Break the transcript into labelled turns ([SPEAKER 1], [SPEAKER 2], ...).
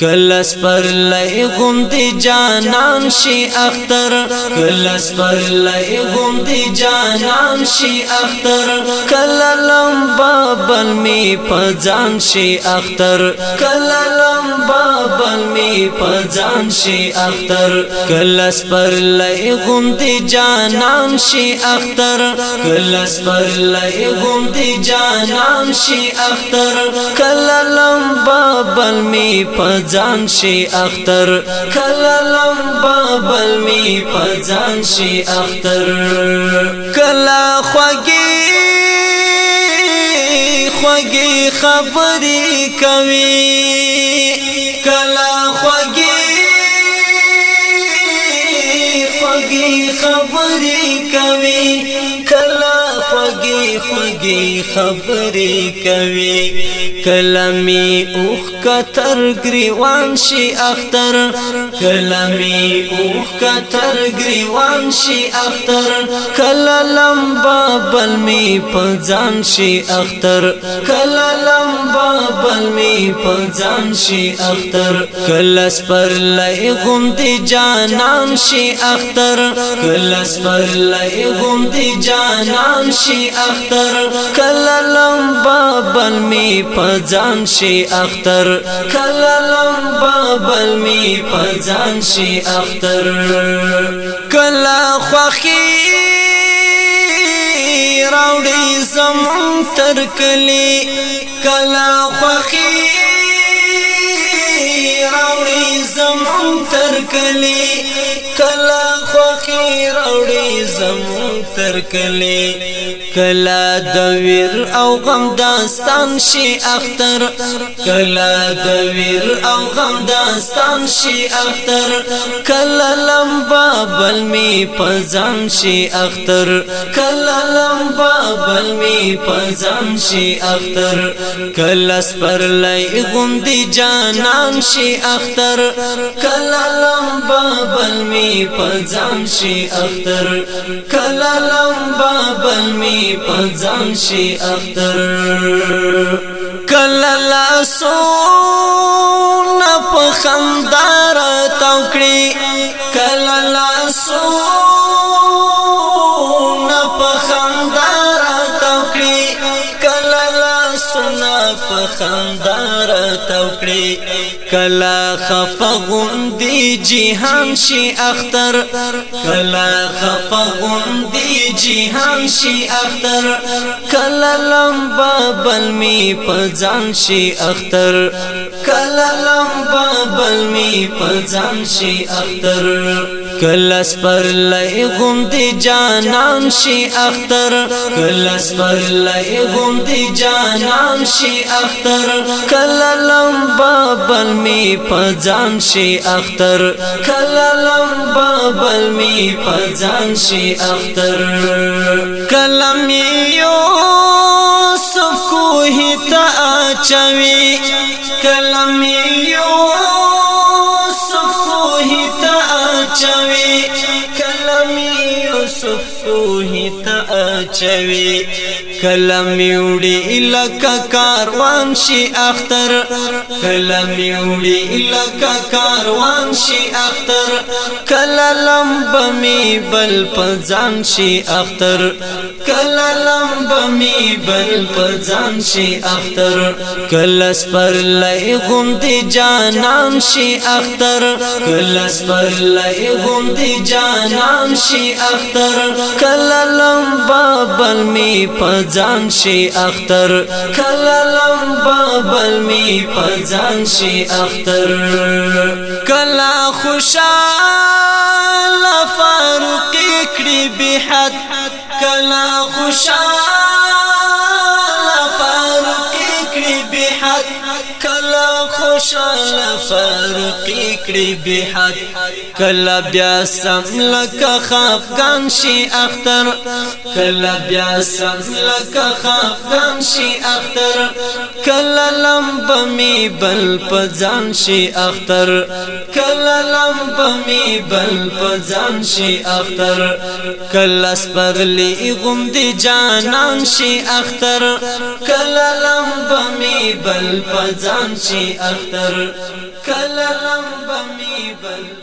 [SPEAKER 1] کلس پر لئی غم دی جانان شی اختر کلس پر لئی غم دی جانان شی اختر کللم بابل می پزان شی اختر کللم بابل می پزان شی اختر کلس پر لئی غم دی جانان شی اختر کلس پر لئی غم دی جانان شی اختر کللم بل می پځان شي اختر کله لمبا بل می پځان شي اختر کله خوږي خوږي خبري کوي کله خوږي خوږي خبري کوي کله خوږي خبرې کوي کلمي اوخ کتر گریوان شي اختر کلمي اوخ کتر گریوان شي اختر کللم بابل می پځان شي اختر کللم بابل می پځان شي اختر کلس پر لای غم دي جانان شي اختر کلس پر لای غم دي جانان شي اختر تر کله لمبا بل می پځان شي اختر کله لمبا بل می پځان شي اختر کله خوخي راوړي زم تر کلی کله خوخي زمون تر کلی کلا خوخی راوړي زمون تر کلی کلا د ویر او غم داستان شي اختر کلا د ویر او غم داستان شي اختر کلا لمبا بابل می پزم شي اختر کله لمبا بابل می پزم شي اختر کله سپر لای غوندي جانان شي اختر کله لمبا بابل می پزم شي اختر کله لمبا بابل می پزم شي اختر کله لاسو خندار توکړي کله لاسو خندار توکړي کلا خفغون دی جهان شي اختر کلا خفغون دی جهان شي اختر کلا لمبا بل می پزان شي اختر کلا لمبا بل می پزان شي اختر کلس پر لئی غم دی جانان شي اختر کلس پر لئی غم دی جانان شي اختر اختر کله لمبا بل می پځان شي اختر کله لمبا بل می پځان شي اختر کلم یو سکوه تا چوي کلم یو سکوه تا چوي کلم یو سکوه تا چوي کلم یوړي الکا کاروان شي اختر کلم یوړي الکا کاروان شي اختر کللم بمی بل پزان شي اختر کللم بمی بل پزان شي اختر کلس پر لای غم دی جانان شي اختر کلس پر لای غم دی جانان شي اختر کللم بابل می پزان پزان شي اختر کله لمبا بل می پزان شي اختر کله خوشاله فاروق کړي به حد کله خوشاله بحق کلا خوشاله فرقی کړی بحق کلا بیا سم لکه خفغان شي اختر کلا بیا سم لکه خفغان شي اختر کلا لمب می بل پزان شي اختر کلا لمب می بل پزان شي اختر کلا سپرلی غم دی جانان شي اختر کلا لمب می بل پزان شي اختر کله لم بمی بل